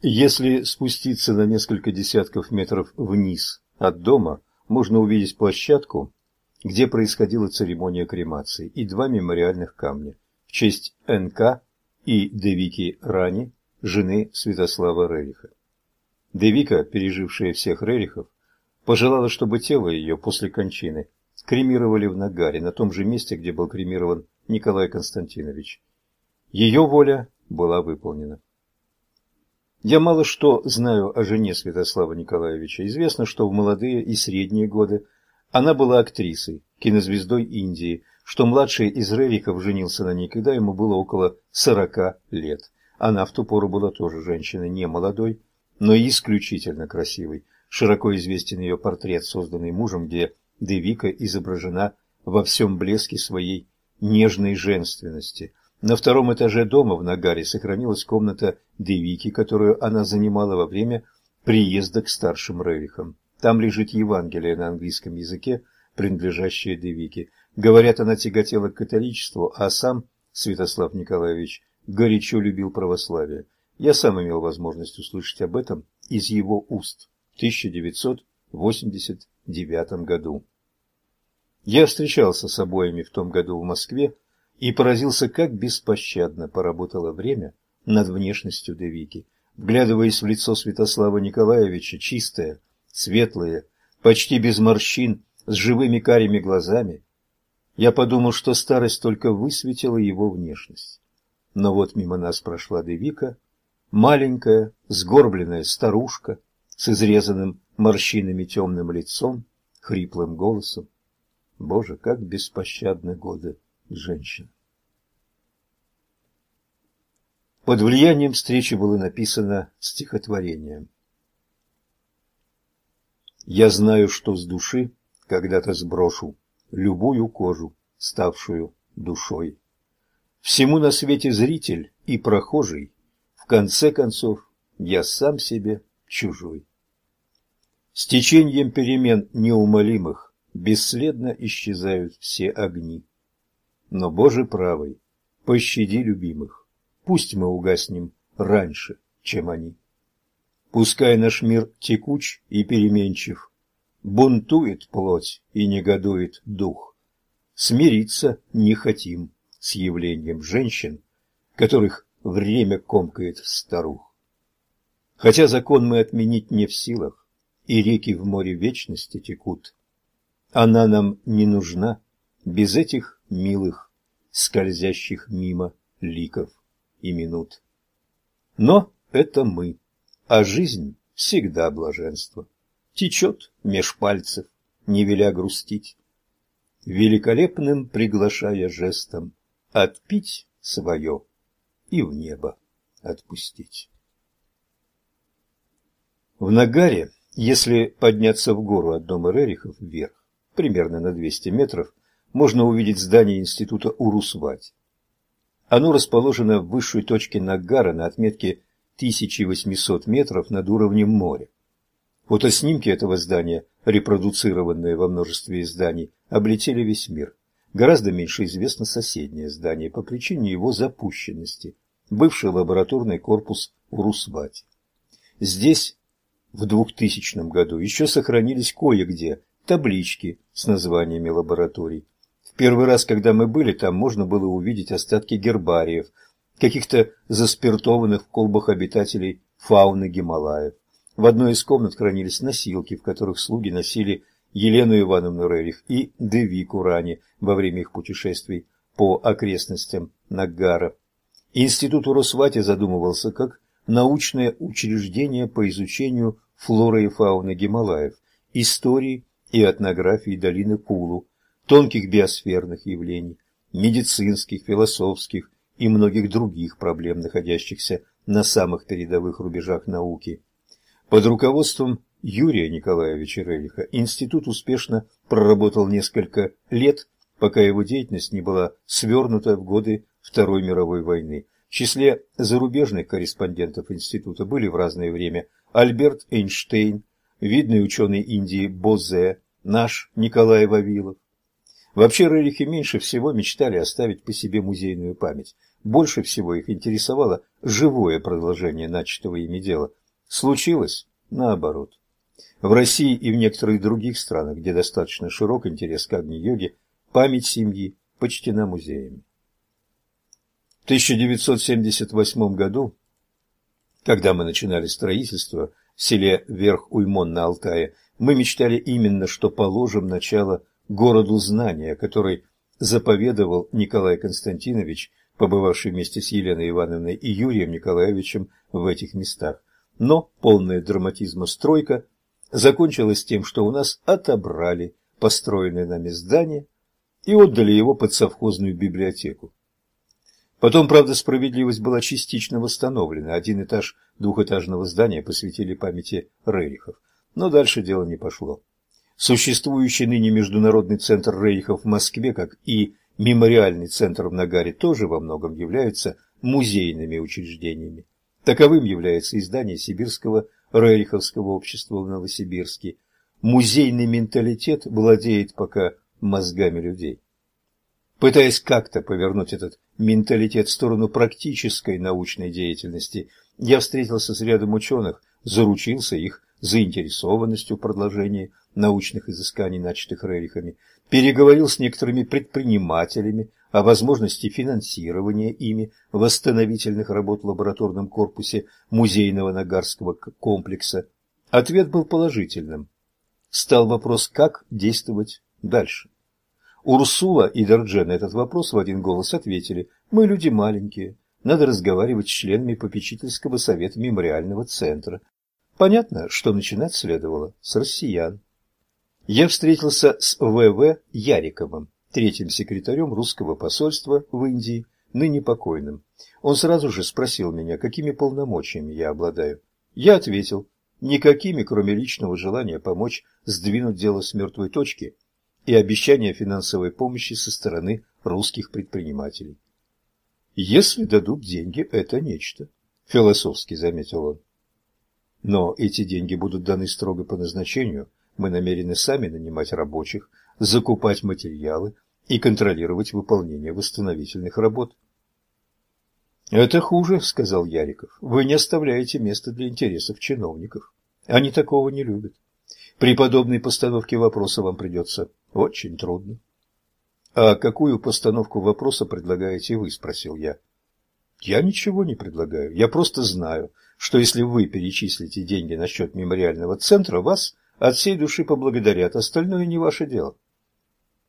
Если спуститься на несколько десятков метров вниз от дома, можно увидеть площадку, где происходила церемония кремации, и два мемориальных камня в честь НК и Девики Рани, жены Святослава Рериха. Девика, пережившая всех Рерихов, пожелала, чтобы тело ее после кончины кремировали в Нагаре, на том же месте, где был кремирован Николай Константинович. Ее воля была выполнена. Я мало что знаю о жене Святослава Николаевича. Известно, что в молодые и средние годы она была актрисой, кинозвездой Индии, что младший из Рерихов женился на ней, когда ему было около сорока лет. Она в ту пору была тоже женщиной не молодой, но исключительно красивой. Широко известен ее портрет, созданный мужем, где Девика изображена во всем блеске своей нежной женственности – на втором этаже дома в Нагаре сохранилась комната Девики, которую она занимала во время приезда к старшим Рерихам. Там лежит Евангелие на английском языке, принадлежащее Девике. Говорят, она тяготела к католичеству, а сам Святослав Николаевич горячо любил православие. Я сам имел возможность услышать об этом из его уст в 1989 году. Я встречался с обоими в том году в Москве, и поразился, как беспощадно поработало время над внешностью Девики. Вглядываясь в лицо Святослава Николаевича, чистое, светлое, почти без морщин, с живыми карими глазами, я подумал, что старость только высветила его внешность. Но вот мимо нас прошла Девика, маленькая, сгорбленная старушка с изрезанным морщинами темным лицом, хриплым голосом. Боже, как беспощадны годы! Женщин. Под влиянием встречи было написано стихотворение. Я знаю, что с души когда-то сброшу любую кожу, ставшую душой. Всему на свете зритель и прохожий, в конце концов, я сам себе чужой. С течением перемен неумолимых бесследно исчезают все огни. Но, Боже правый, пощади любимых, пусть мы угаснем раньше, чем они. Пускай наш мир текуч и переменчив, бунтует плоть и негодует дух. Смириться не хотим с явлением женщин, которых время комкает в старух. Хотя закон мы отменить не в силах, и реки в море вечности текут, она нам не нужна без этих милых, скользящих мимо ликов и минут. Но это мы, а жизнь всегда блаженство. Течет меж пальцев, не веля грустить, великолепным приглашая жестом отпить свое и в небо отпустить. В Нагаре, если подняться в гору от дома Рерихов вверх, примерно на 200 метров, можно увидеть здание института Урусвать. Оно расположено в высшей точке Нагара на отметке 1800 метров над уровнем моря. Фотоснимки этого здания, репродуцированные во множестве изданий, облетели весь мир. Гораздо меньше известно соседнее здание по причине его запущенности, бывший лабораторный корпус Урусвати. Здесь в 2000 году еще сохранились кое-где таблички с названиями лабораторий. Первый раз, когда мы были там, можно было увидеть остатки гербариев, каких-то заспиртованных в колбах обитателей фауны Гималаев. В одной из комнат хранились носилки, в которых слуги носили Елену Ивановну Рерих и Девику Рани во время их путешествий по окрестностям Нагара. Институт Уросвати задумывался как научное учреждение по изучению флоры и фауны Гималаев, истории и этнографии долины Кулу, тонких биосферных явлений, медицинских, философских и многих других проблем, находящихся на самых передовых рубежах науки. Под руководством Юрия Николаевича Релиха институт успешно проработал несколько лет, пока его деятельность не была свернута в годы Второй мировой войны. В числе зарубежных корреспондентов института были в разное время Альберт Эйнштейн, видный ученый Индии Бозе, наш Николай Вавилов, Вообще Рерихи меньше всего мечтали оставить по себе музейную память. больше всего их интересовало живое продолжение начатого ими дела. Случилось наоборот. В России и в некоторых других странах, где достаточно широк интерес к Агни-йоге, память семьи почтена музеями. В 1978 году, когда мы начинали строительство в селе Верх-Уймон на Алтае, мы мечтали именно, что положим начало городу знания, который заповедовал Николай Константинович, побывавший вместе с Еленой Ивановной и Юрием Николаевичем в этих местах. Но полная драматизма стройка закончилась тем, что у нас отобрали построенное нами здание и отдали его под совхозную библиотеку. Потом, правда, справедливость была частично восстановлена. Один этаж двухэтажного здания посвятили памяти Рерихов. Но дальше дело не пошло. Существующий ныне Международный центр Рерихов в Москве, как и Мемориальный центр в Нагаре, тоже во многом являются музейными учреждениями. Таковым является издание Сибирского Рериховского общества в Новосибирске. Музейный менталитет владеет пока мозгами людей. Пытаясь как-то повернуть этот менталитет в сторону практической научной деятельности, я встретился с рядом ученых, заручился их заинтересованностью в продолжении научных изысканий, начатых Рерихами, переговорил с некоторыми предпринимателями о возможности финансирования ими восстановительных работ в лабораторном корпусе музейного Нагарского комплекса. Ответ был положительным. Стал вопрос, как действовать дальше. Урсула и Дорджен этот вопрос в один голос ответили «Мы люди маленькие, надо разговаривать с членами попечительского совета мемориального центра». Понятно, что начинать следовало с россиян. Я встретился с В.В. Яриковым, третьим секретарем русского посольства в Индии, ныне покойным. Он сразу же спросил меня, какими полномочиями я обладаю. Я ответил, никакими, кроме личного желания помочь сдвинуть дело с мертвой точки – и обещания финансовой помощи со стороны русских предпринимателей. Если дадут деньги, это нечто, философски заметил он. Но эти деньги будут даны строго по назначению. Мы намерены сами нанимать рабочих, закупать материалы и контролировать выполнение восстановительных работ. Это хуже, сказал Яриков. Вы не оставляете места для интересов чиновников. Они такого не любят. При подобной постановке вопроса вам придется очень трудно. А какую постановку вопроса предлагаете вы, спросил я. Я ничего не предлагаю. Я просто знаю, что если вы перечислите деньги на счет мемориального центра, вас от всей души поблагодарят, остальное не ваше дело.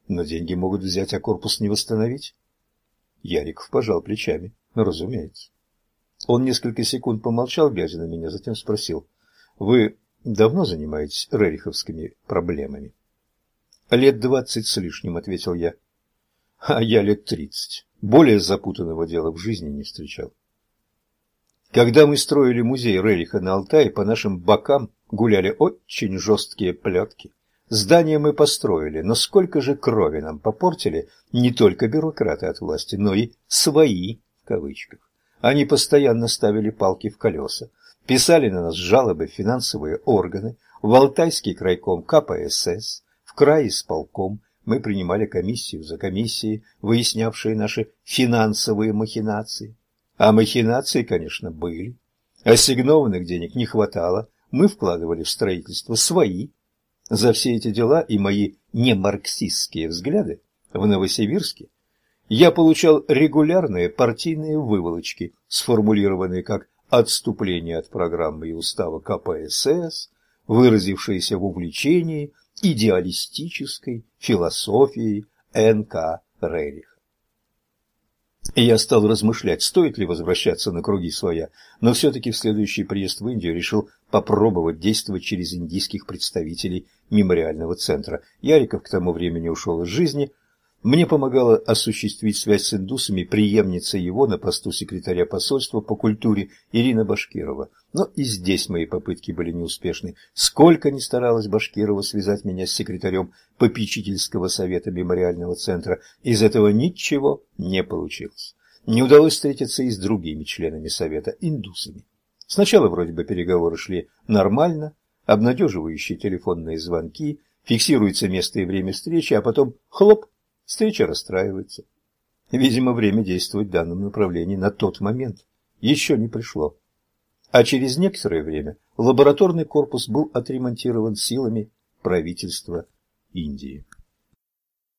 Но деньги могут взять, а корпус не восстановить. Яриков пожал плечами. Ну, разумеется. Он несколько секунд помолчал, глядя на меня, затем спросил: "Вы давно занимаетесь рериховскими проблемами?" Лет двадцать с лишним, ответил я. А я лет тридцать. Более запутанного дела в жизни не встречал. Когда мы строили музей Рериха на Алтае, по нашим бокам гуляли очень жесткие плетки. Здание мы построили, но сколько же крови нам попортили не только бюрократы от власти, но и «свои» в кавычках. Они постоянно ставили палки в колеса, писали на нас жалобы финансовые органы, в Алтайский крайком КПСС, край исполком мы принимали комиссию за комиссией, выяснявшие наши финансовые махинации. А махинации, конечно, были. Ассигнованных денег не хватало, мы вкладывали в строительство свои. За все эти дела и мои немарксистские взгляды в Новосибирске я получал регулярные партийные выволочки, сформулированные как отступление от программы и устава КПСС, выразившиеся в увлечении идеалистической философией Н.К. Рериха. Я стал размышлять, стоит ли возвращаться на круги своя, но все-таки в следующий приезд в Индию решил попробовать действовать через индийских представителей мемориального центра. Яриков к тому времени ушел из жизни, мне помогала осуществить связь с индусами преемница его на посту секретаря посольства по культуре Ирина Башкирова. Но и здесь мои попытки были неуспешны. Сколько ни старалась Башкирова связать меня с секретарем попечительского совета мемориального центра, из этого ничего не получилось. Не удалось встретиться и с другими членами совета, индусами. Сначала вроде бы переговоры шли нормально, обнадеживающие телефонные звонки, фиксируется место и время встречи, а потом хлоп, встреча расстраивается. Видимо, время действовать в данном направлении на тот момент еще не пришло. А через некоторое время лабораторный корпус был отремонтирован силами правительства Индии.